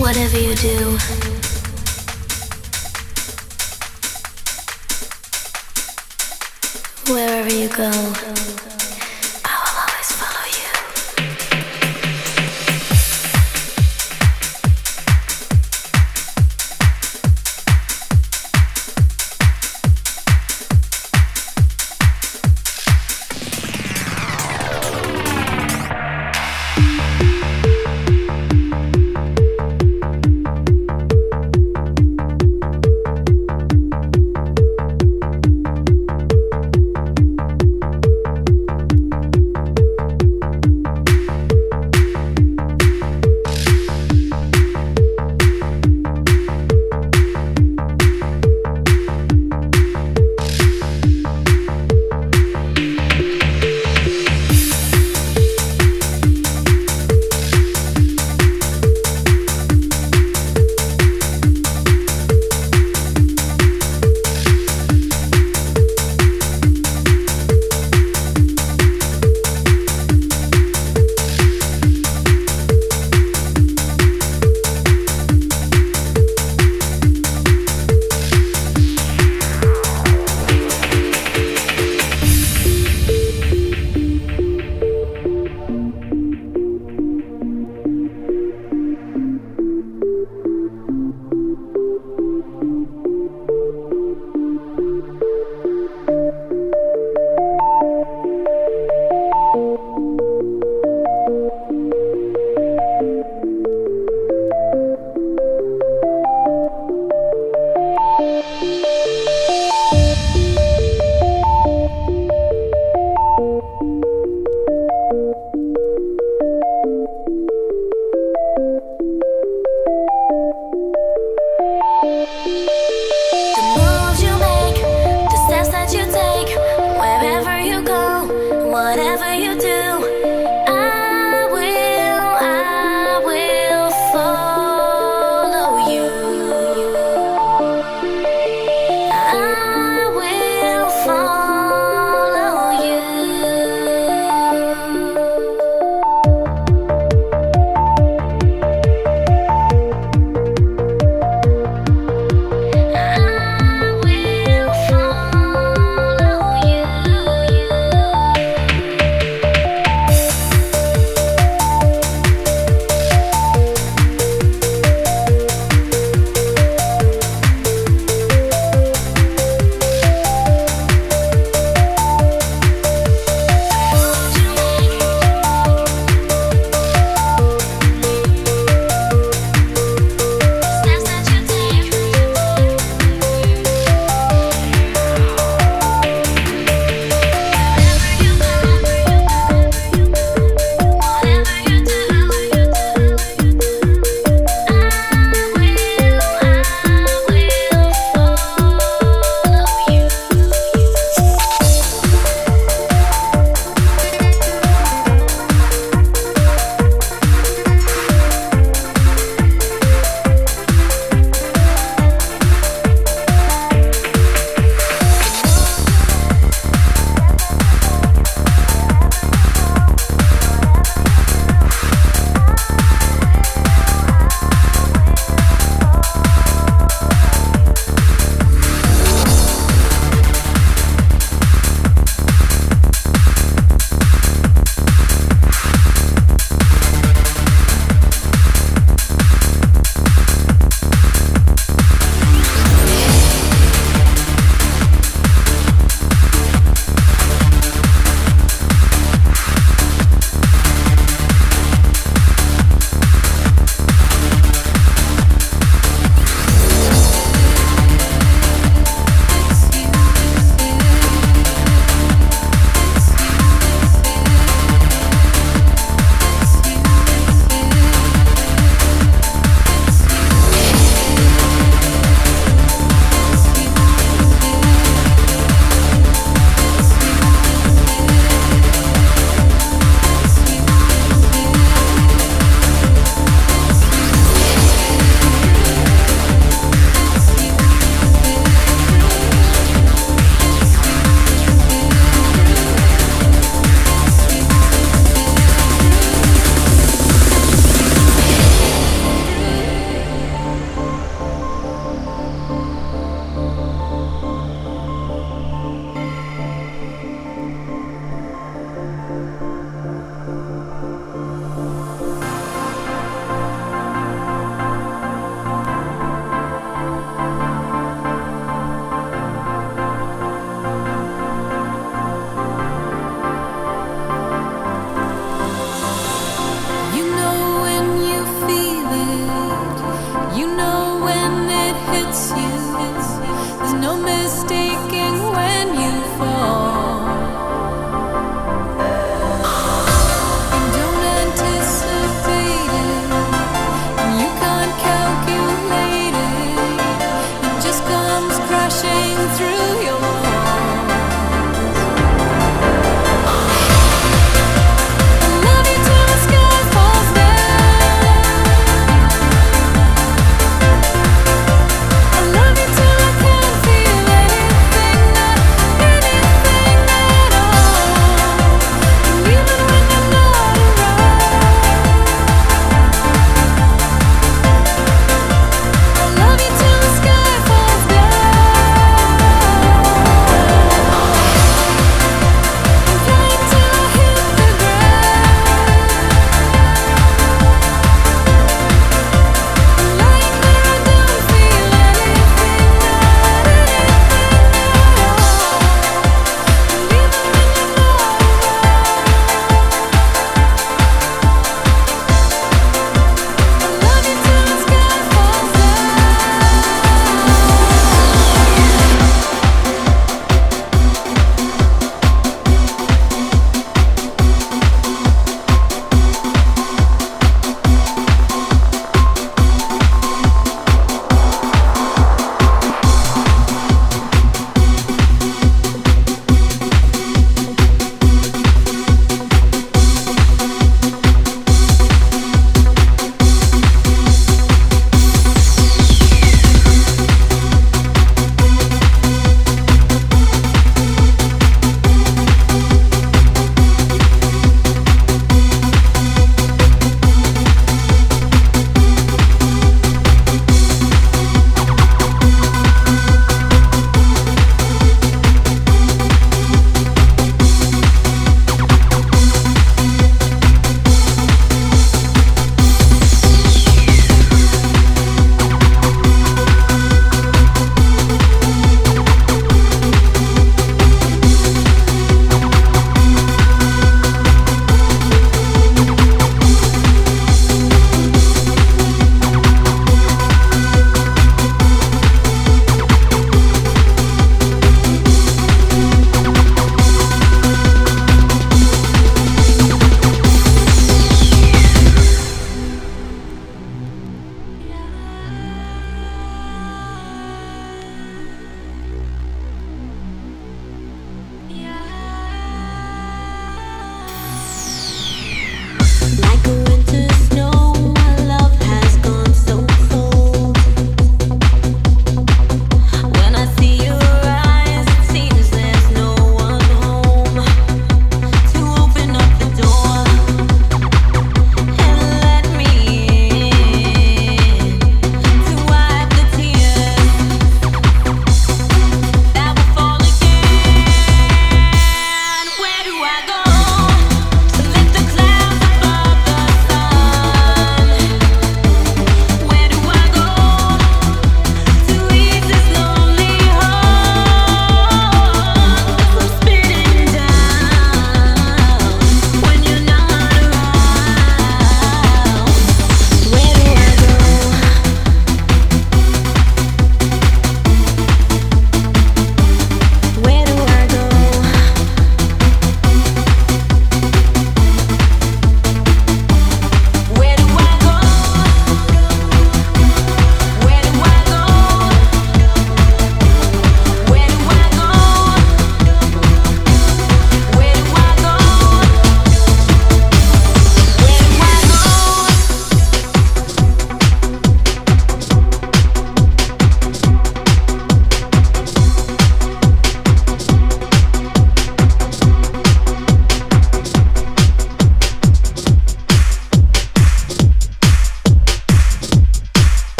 Whatever you do, wherever you go.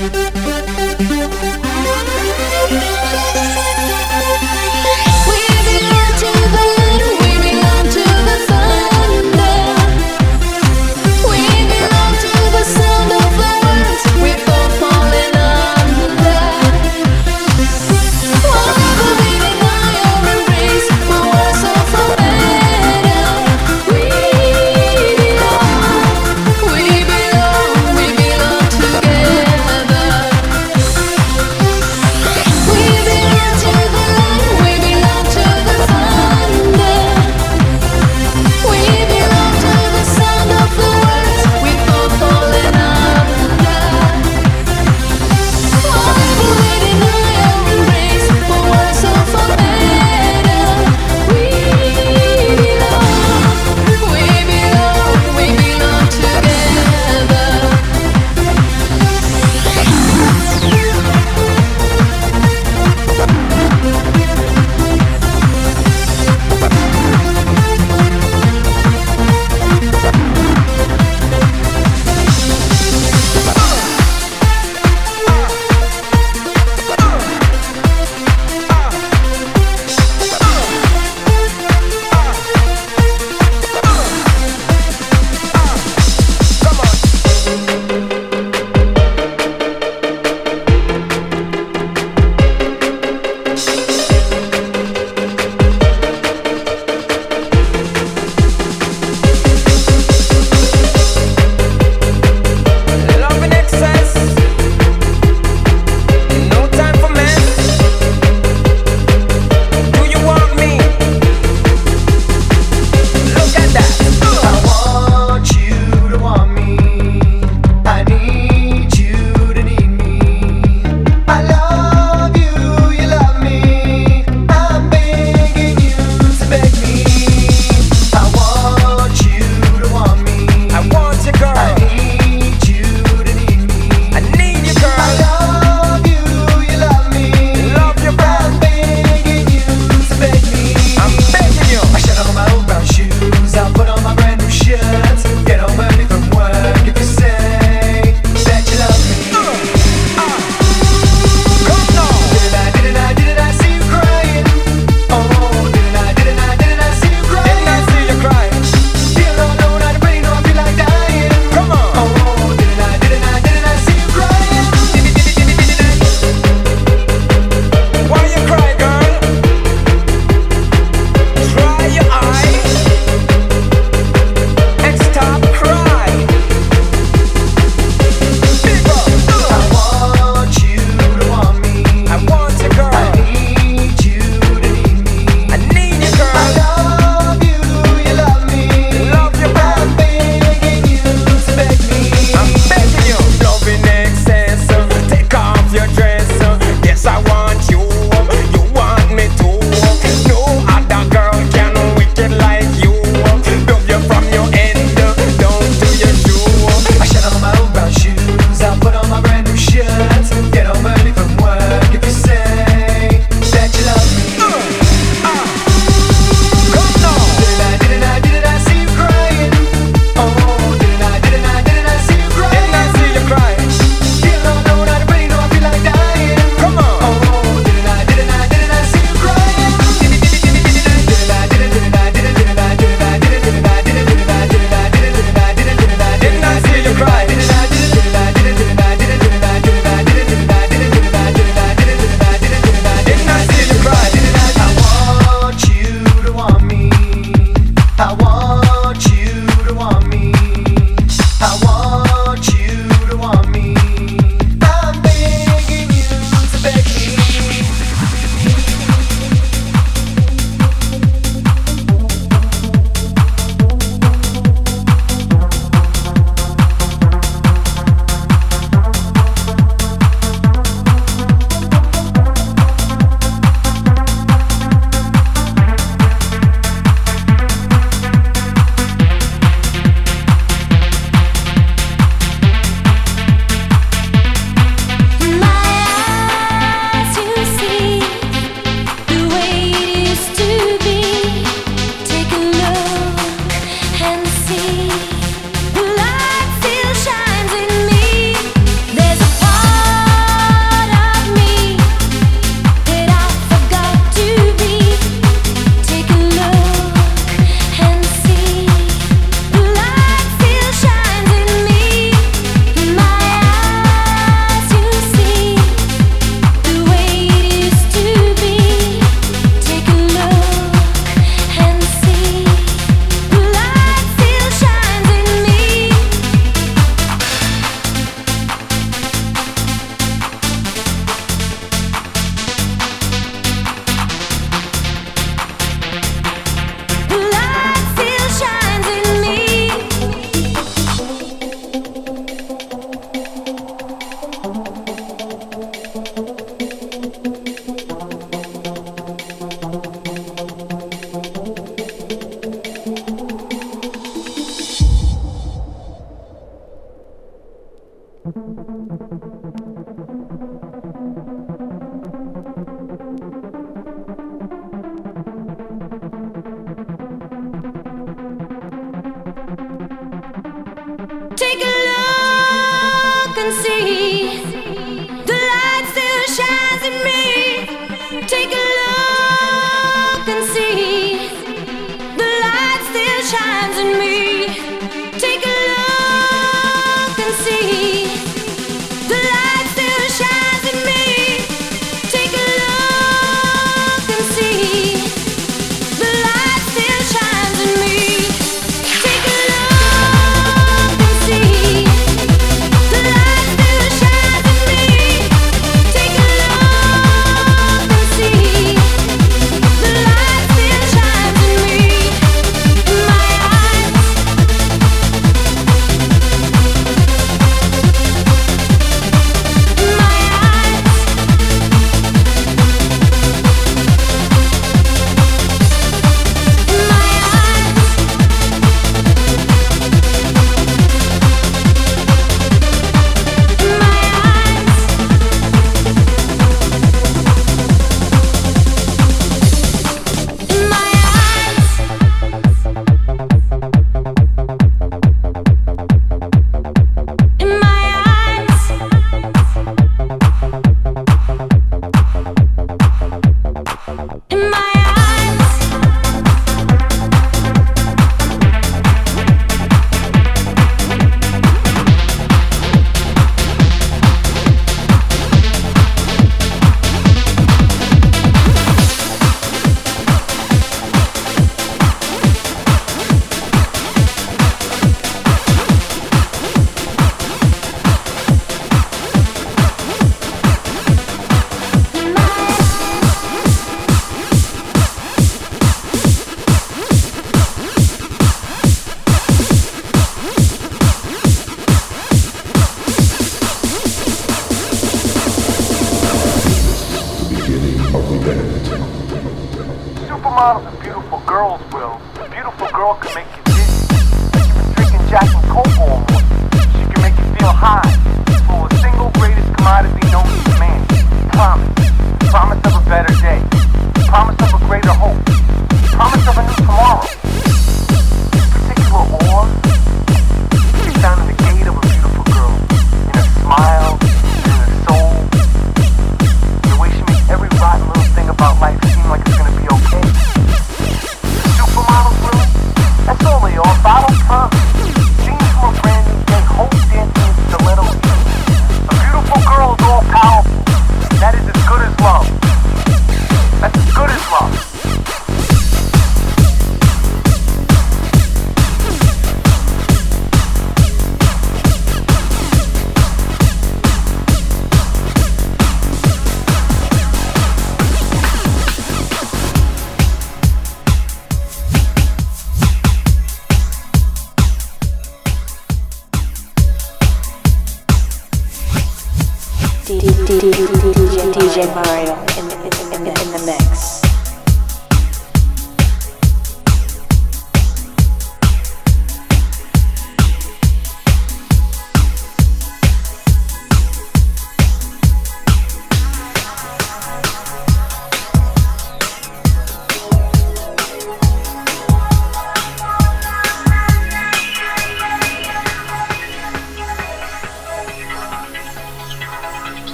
We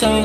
So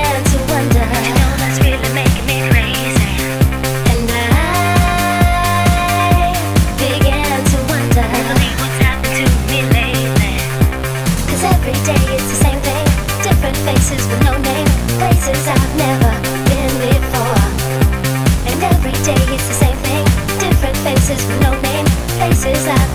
no name, faces that